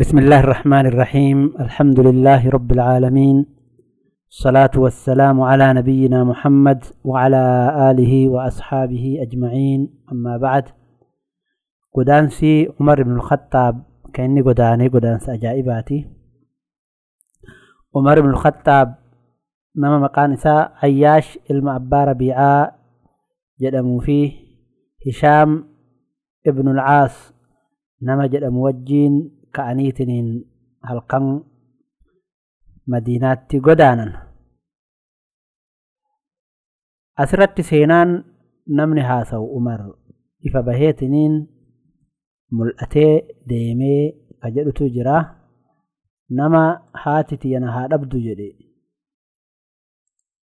بسم الله الرحمن الرحيم. الحمد لله رب العالمين. الصلاة والسلام على نبينا محمد وعلى آله وأصحابه أجمعين. أما بعد قدانسي عمر بن الخطاب. كأني قداني قدانس أجائباتي عمر بن الخطاب نما مقان إساء عياش أبا ربيعاء جدموا فيه هشام ابن العاص. نما جدموا وجين ka'aniitiniin halkan madiinaatti godaanan asirratti seenaan namni haasa'u umar ifa baheetiniin mul'atee deemee ka jedhutu jira nama haati tiyyana haa dhabdu jedhe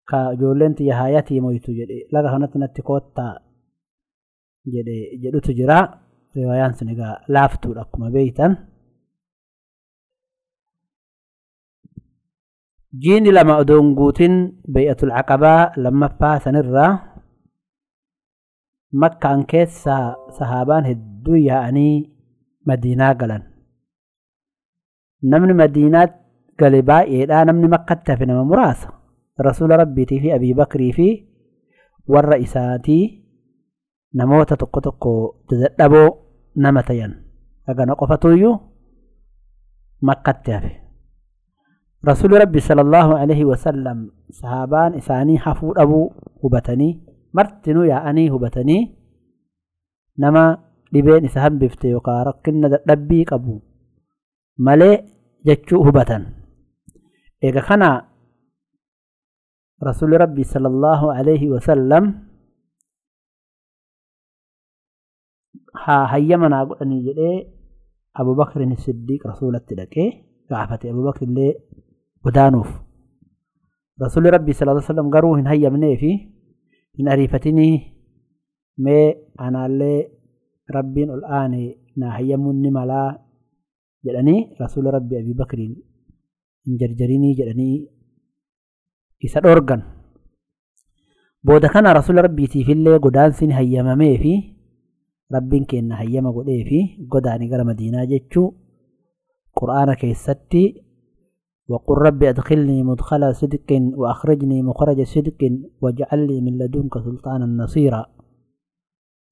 ka ijoolleen tiyya haa yatiimoytu jedhe laga kanatti natti koottaa jedhe jedhutu jira riwaayaan sun egaa laaftuudha akkuma beeytan جين لما أدون قوتين بيئة العقبة لما فاسن الرا. مكة انكيس صحابان هدو يعني مدينة قلن. نمن مدينة قلبا إلا نمن مكة تفنم مراس رسول ربي في أبي بكر في والرئيساتي. نموت تقطق تزدبو نمتين. أغنق فتويو مكة تفنم رسول ربي صلى الله عليه وسلم صحابان إساني حفور أبو هبتني مرتنو يعني هبتني نما لبين إسهم بفتيوكا ركنا ربي أبو. ملي جتشو هبتا إذا كان رسول ربي صلى الله عليه وسلم ها هيا منا قلت أني جدي أبو بكر الصديق رسول التلكي قعفتي أبو بكر اللي godaanuuf rasuulli rabbii sallallahu alaihi wasallam garuu hin hayyamnee fi hin ariifatinii mee anaallee rabbiin ol aane naa hayyamuun ni malaa jedhanii rasuulli rabbii abii bakriin hin jarjarinii jedhanii isa dhorgan booda kana rasuula rabbiitiif illee godaansi hayyamamee fi rabbiin kenna hayyama godhee fi godaanii gara madiinaa jechuu qur'aana keessatti وقل رب أدخلني مدخل صدق وأخرجني مخرج صدق واجعل لي من لدنك سلطانا نصيرا.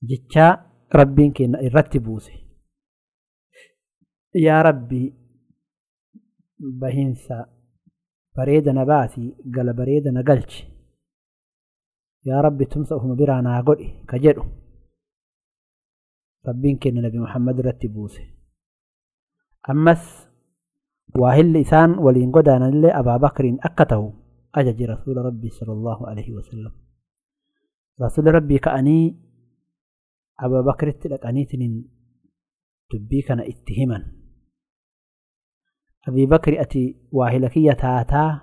جتشا ربي كن الرتبوسي يا ربي بهنسا. بريد نباسي قال بريد نقلش. يا ربي تمسأهم برانا قولي كجدو ربي كن نبي محمد رتبوسي أمس وهل إثان ولين قدان اللي أبا بكر أكته. أجج رسول ربي صلى الله عليه وسلم. رسول ربي كأني أبا بكر تلك أنيتن تبيكنا اتهما. أبي بكر أتي واهلكية تاتا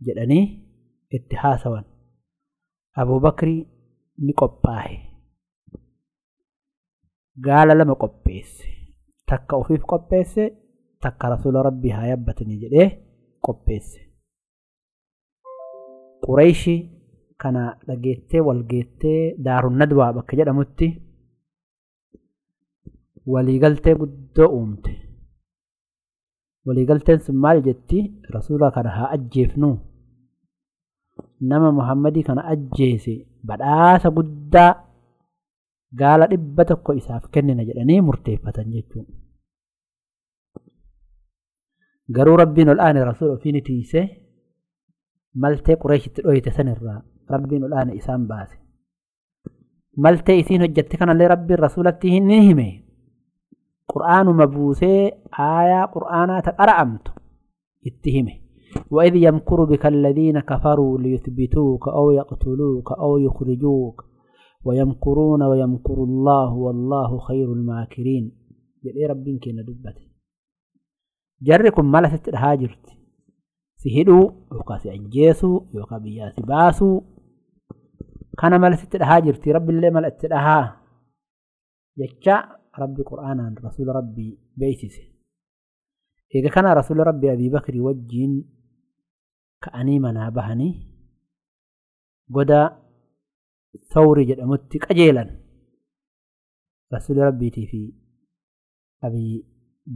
جلني اتحاسوا أبو بكر نقباه. قال لما قبيس. تكا وفيف قبيس takka rasuula rabbii haa yabbatanii jedhee qopheesse. Qureeshi kana dhageettee walgeettee daarun nadwaa bakka jedhamutti waliigaltee guddoo uumte. Waliigalteen sun maal jetti rasuula kana haa ajjeefnu nama Muhammadii kana ajjeese badhaasa guddaa gaala dhibba tokko isaaf kennina jedhanii murteeffatan jechuudha. Garuu rabbiin ol aane rasuula ofii ni tiise maltee qureeshitti dhoyite sanirraa rabbiin ol aane isaan baase maltee isiin hojjette kanallee rabbiin rasuulatti hin hime qur'aanuma buusee aayaa qur'aanaa ta qara'amtu itti hime وإذ يمكر بك الذين كفروا ليثبتوك أو يقتلوك أو يخرجوك ويمكرون ويمكر الله والله خير الماكرين rabbiin keenya dubbate jarri kun mala sitti dhahaa jirti si hidhuu yookaan si ajjeesuu yookaan biyyaa si baasuu kana mala sitti dhahaa jirti rabbillee mala itti dhahaa jecha rabbi qur'aanaan rasuula rabbii beeksise eega kana rasuula rabbii abii bakrii wajjiin ka'anii manaa bahanii goda sawri jedhamutti qajeelan rasuula rabbiitii fi abii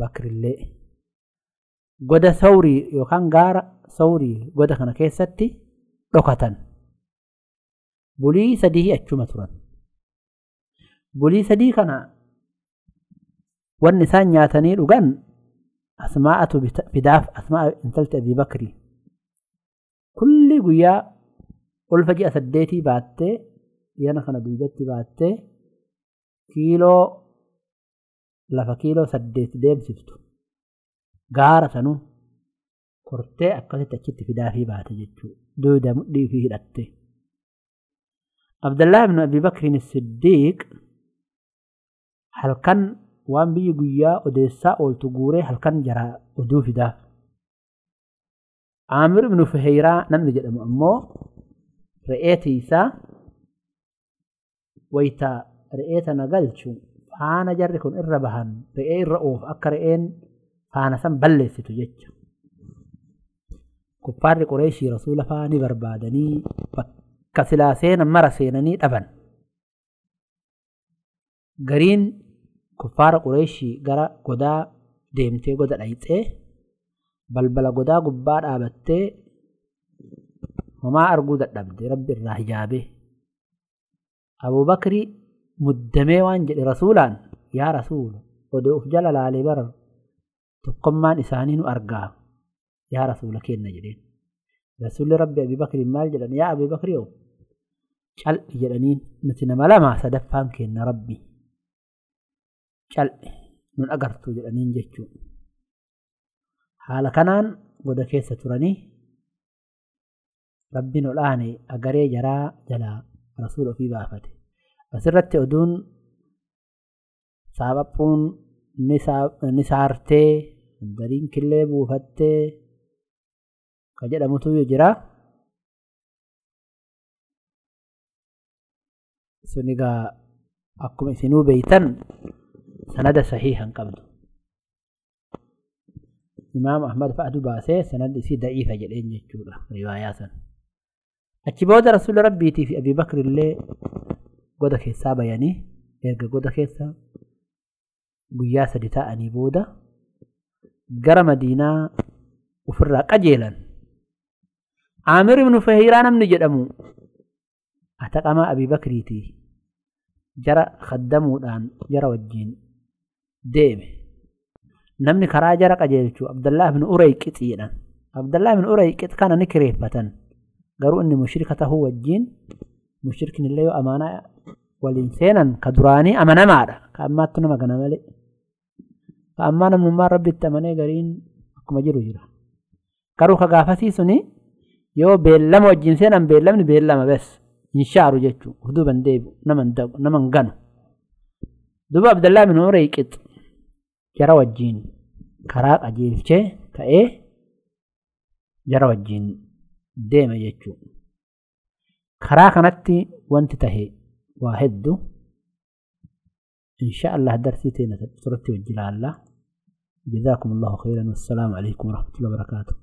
bakrillee goda sawrii yookaan gaara sawrii goda kana keessatti dhokatan. Bulii sadii achuma turan. Bulii sadii kana wanni isaan nyaatanii dhugan asmaa'atu fidaaf asmaa'a intalti abii bakrii kulli guyyaa ulfa ji'a saddeetii baattee yana kana duudatti baattee kiiloo lafa kiiloo saddeet deemsiftu sanuu kortee akkasitti achitti fidaafii baate jechuudha duuda mudhii fi hidhatte. Abdallaa ibn Abi Bakrin Siddiiq halkan waan biyyi guyyaa odeessaa ooltu guuree halkan jaraa oduu fidaaf. Aamir ibn Fuheyraa namni jedhamu ammoo re'ee tiisaa waytaa re'ee tana galchu faana jarri kun irra bahan re'ee irra oofu akka re'een faana san balleessitu jecha. Kuffaarri Qureeshii rasuula faanii barbaadanii bakka silaa seenan mara seenanii dhaban. Gariin kuffaara Qureeshii gara godaa deemtee goda dhayxee balbala godaa gubbaa dhaabattee homaa arguu dadhabde rabbi irraa hijaabee. Abubakri muddamee waan jedhe rasuulaan yaa rasuula odoo uf jala laalee bara tokkummaan isaanii nu argaa yaa rasuula kenna jedheen. Rasuulli rabbi Abii Bakriin maal jedhan yaa Abii Bakrii oo cal'i jedhaniin nuti nama lama sadaffaan kenna rabbi cal'i nun agartuu jedhaniin jechuudha. Haala kanaan goda keessa turanii rabbiin ol aane agaree jaraa jalaa rasuula ofii baafate. Asirratti oduun saaphaphuu ni saartee dariin killee buufattee ka jedhamutu jira. Sun egaa akkuma isinuu beeytan sanada sahiihan qabdu. Imaam Ahmad fa'atu baasee sanadni isii da'iifa jedheen jechuudha riwaayaa san. Achi booda rasuula rabbiitii fi Abii Bakri illee goda keessaa bayanii erga goda keessa guyyaa sadi ta'anii booda gara Madiinaa ofirraa qajeelan. Aamir ibn Fahiraa namni jedhamu ataqamaa Abii Bakriitii jara khaddamuudhaan jara wajjiin deeme. Namni karaa jara qajeelchu Abdallaa ibn Urayqix jedhan. Abdallaa ibn Urayqix kana ni kireeffatan. Garuu inni mushrika tahuu wajjiin mushrikni illee yoo amaanaa waliin seenan ka duraanii amanamaadha. Ka ammaatti nama gana malee. Ammaa namnummaan rabbitti amanee gariin akkuma jiru jira. Garuu ka gaafasii suni yoo beellama wajjin seenan beellamni beellama bes hin shaaru jechuudha. Uduban deebi'u nama hin ganu. Duba Abdallaa ibn Urayqix jara wajjiin karaa qajeelchee ka'ee jara wajjiin deeme jechuudha. Karaa kanatti wanti tahe waa hedduu insha Allah darsii teenya irratti wajji ilaalla. جزاكم الله خيرا والسلام عليكم ورحمة الله وبركاته